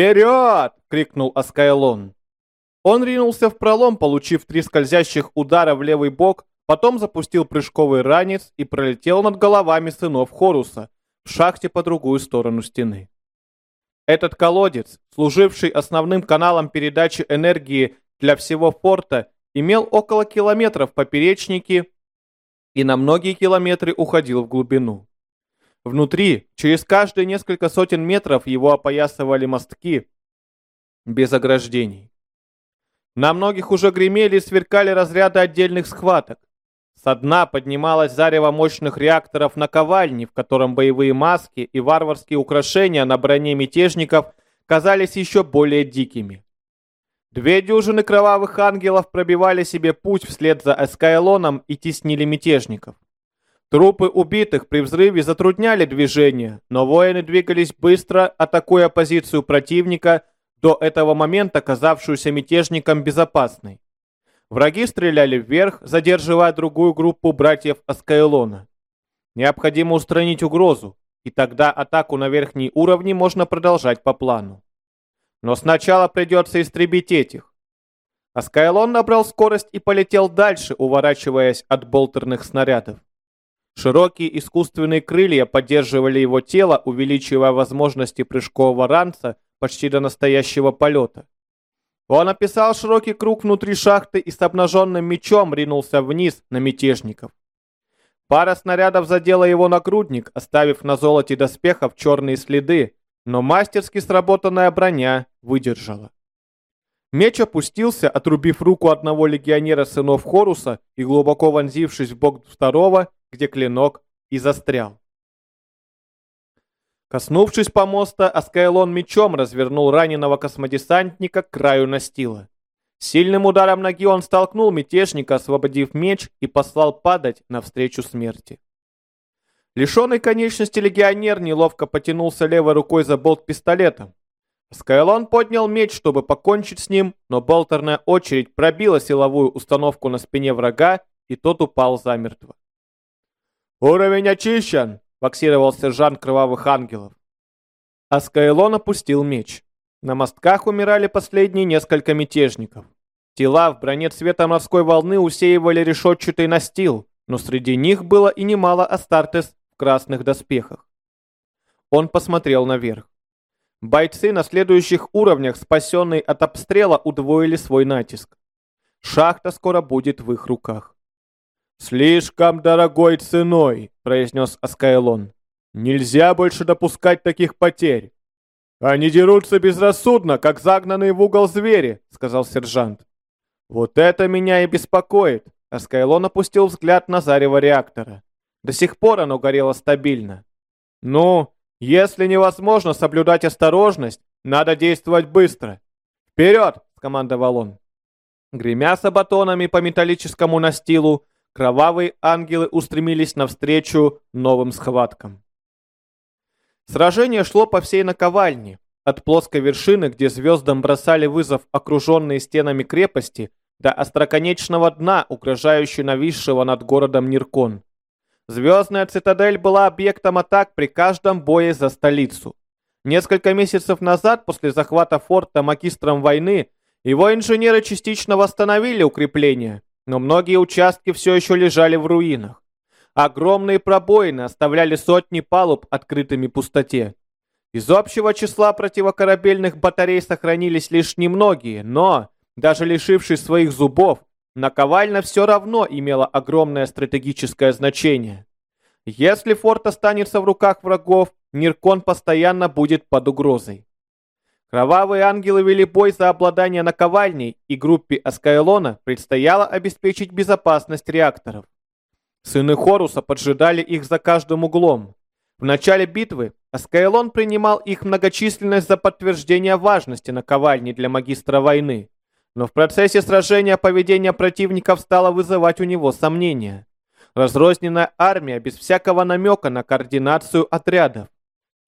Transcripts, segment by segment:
«Вперед!» — крикнул Аскайлон. Он ринулся в пролом, получив три скользящих удара в левый бок, потом запустил прыжковый ранец и пролетел над головами сынов Хоруса в шахте по другую сторону стены. Этот колодец, служивший основным каналом передачи энергии для всего форта, имел около километра в поперечнике и на многие километры уходил в глубину. Внутри, через каждые несколько сотен метров его опоясывали мостки без ограждений. На многих уже гремели и сверкали разряды отдельных схваток. Со дна поднималось зарево мощных реакторов на ковальне, в котором боевые маски и варварские украшения на броне мятежников казались еще более дикими. Две дюжины кровавых ангелов пробивали себе путь вслед за Эскайлоном и теснили мятежников. Трупы убитых при взрыве затрудняли движение, но воины двигались быстро, атакуя позицию противника, до этого момента казавшуюся мятежникам безопасной. Враги стреляли вверх, задерживая другую группу братьев Аскайлона. Необходимо устранить угрозу, и тогда атаку на верхние уровни можно продолжать по плану. Но сначала придется истребить этих. Аскайлон набрал скорость и полетел дальше, уворачиваясь от болтерных снарядов. Широкие искусственные крылья поддерживали его тело, увеличивая возможности прыжкового ранца почти до настоящего полета. Он описал широкий круг внутри шахты и с обнаженным мечом ринулся вниз на мятежников. Пара снарядов задела его нагрудник, оставив на золоте доспехов черные следы, но мастерски сработанная броня выдержала. Меч опустился, отрубив руку одного легионера сынов Хоруса и глубоко вонзившись в бок второго, где клинок и застрял. Коснувшись помоста, Аскайлон мечом развернул раненого космодесантника к краю настила. Сильным ударом ноги он столкнул мятежника, освободив меч и послал падать навстречу смерти. Лишенный конечности легионер неловко потянулся левой рукой за болт пистолетом. Скайлон поднял меч, чтобы покончить с ним, но болтерная очередь пробила силовую установку на спине врага, и тот упал замертво. «Уровень очищен!» — боксировал сержант Кровавых Ангелов. А опустил меч. На мостках умирали последние несколько мятежников. Тела в броне цвета морской волны усеивали решетчатый настил, но среди них было и немало Астартес в красных доспехах. Он посмотрел наверх. Бойцы на следующих уровнях, спасенные от обстрела, удвоили свой натиск. Шахта скоро будет в их руках. «Слишком дорогой ценой», — произнес Аскайлон. «Нельзя больше допускать таких потерь». «Они дерутся безрассудно, как загнанные в угол звери», — сказал сержант. «Вот это меня и беспокоит», — Аскайлон опустил взгляд на зарево реактора. До сих пор оно горело стабильно. «Ну, если невозможно соблюдать осторожность, надо действовать быстро. Вперед!» — скомандовал он. Гремя сабатонами по металлическому настилу, кровавые ангелы устремились навстречу новым схваткам. Сражение шло по всей наковальне, от плоской вершины, где звездам бросали вызов окруженные стенами крепости, до остроконечного дна, угрожающего нависшего над городом Ниркон. Звездная цитадель была объектом атак при каждом бое за столицу. Несколько месяцев назад, после захвата форта магистром войны, его инженеры частично восстановили укрепления, но многие участки все еще лежали в руинах. Огромные пробоины оставляли сотни палуб открытыми пустоте. Из общего числа противокорабельных батарей сохранились лишь немногие, но, даже лишившись своих зубов, наковальня все равно имела огромное стратегическое значение. Если форт останется в руках врагов, Ниркон постоянно будет под угрозой. Кровавые ангелы вели бой за обладание наковальней, и группе Аскайлона предстояло обеспечить безопасность реакторов. Сыны Хоруса поджидали их за каждым углом. В начале битвы Аскайлон принимал их многочисленность за подтверждение важности наковальни для магистра войны. Но в процессе сражения поведение противников стало вызывать у него сомнения. Разрозненная армия без всякого намека на координацию отрядов.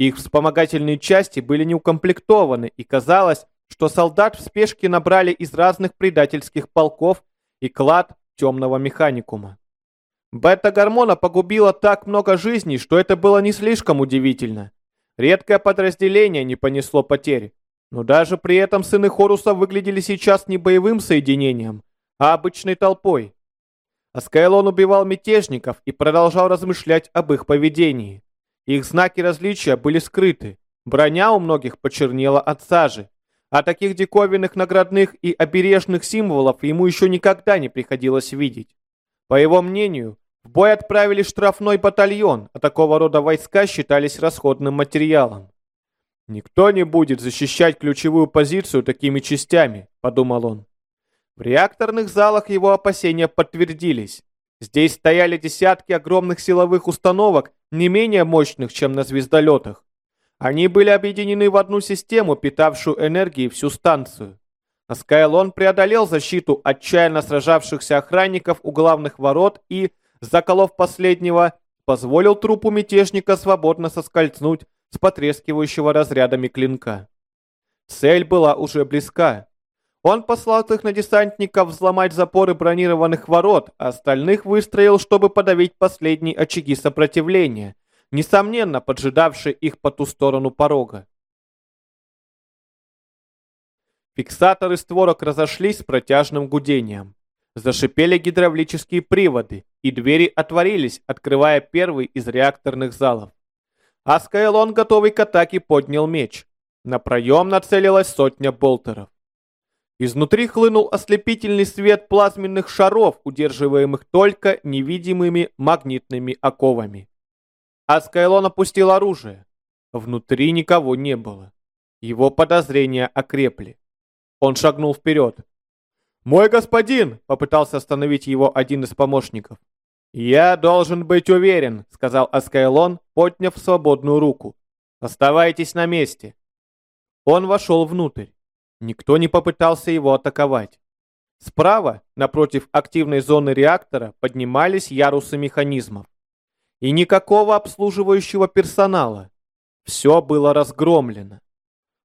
Их вспомогательные части были неукомплектованы, и казалось, что солдат в спешке набрали из разных предательских полков и клад темного механикума. Бета-гормона погубила так много жизней, что это было не слишком удивительно. Редкое подразделение не понесло потерь. Но даже при этом сыны Хоруса выглядели сейчас не боевым соединением, а обычной толпой. Аскайлон убивал мятежников и продолжал размышлять об их поведении. Их знаки различия были скрыты. Броня у многих почернела от сажи. А таких диковинных наградных и обережных символов ему еще никогда не приходилось видеть. По его мнению, в бой отправили штрафной батальон, а такого рода войска считались расходным материалом. «Никто не будет защищать ключевую позицию такими частями», — подумал он. В реакторных залах его опасения подтвердились. Здесь стояли десятки огромных силовых установок, не менее мощных, чем на звездолетах. Они были объединены в одну систему, питавшую энергией всю станцию. Скайлон преодолел защиту отчаянно сражавшихся охранников у главных ворот и, заколов последнего, позволил трупу мятежника свободно соскользнуть с потрескивающего разрядами клинка. Цель была уже близка. Он послал их на десантников взломать запоры бронированных ворот, а остальных выстроил, чтобы подавить последние очаги сопротивления, несомненно поджидавшие их по ту сторону порога. Фиксаторы створок разошлись с протяжным гудением. Зашипели гидравлические приводы, и двери отворились, открывая первый из реакторных залов. А Скайлон, готовый к атаке, поднял меч. На проем нацелилась сотня болтеров. Изнутри хлынул ослепительный свет плазменных шаров, удерживаемых только невидимыми магнитными оковами. А Скайлон опустил оружие. Внутри никого не было. Его подозрения окрепли. Он шагнул вперед. «Мой господин!» — попытался остановить его один из помощников. «Я должен быть уверен», — сказал Аскайлон, подняв свободную руку. «Оставайтесь на месте». Он вошел внутрь. Никто не попытался его атаковать. Справа, напротив активной зоны реактора, поднимались ярусы механизмов. И никакого обслуживающего персонала. Все было разгромлено.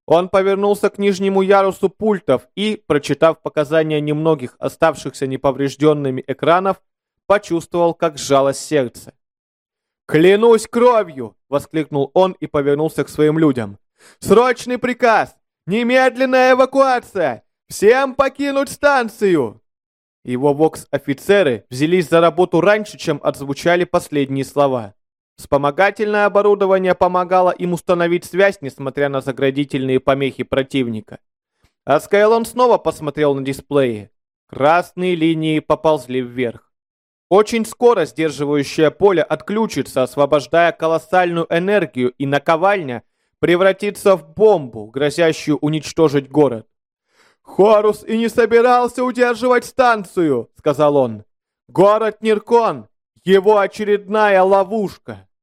Он повернулся к нижнему ярусу пультов и, прочитав показания немногих оставшихся неповрежденными экранов, почувствовал, как сжалось сердце. «Клянусь кровью!» — воскликнул он и повернулся к своим людям. «Срочный приказ! Немедленная эвакуация! Всем покинуть станцию!» Его вокс-офицеры взялись за работу раньше, чем отзвучали последние слова. Вспомогательное оборудование помогало им установить связь, несмотря на заградительные помехи противника. А Скайлон снова посмотрел на дисплее. Красные линии поползли вверх. Очень скоро сдерживающее поле отключится, освобождая колоссальную энергию, и наковальня превратится в бомбу, грозящую уничтожить город. «Хорус и не собирался удерживать станцию», — сказал он. «Город Ниркон — его очередная ловушка».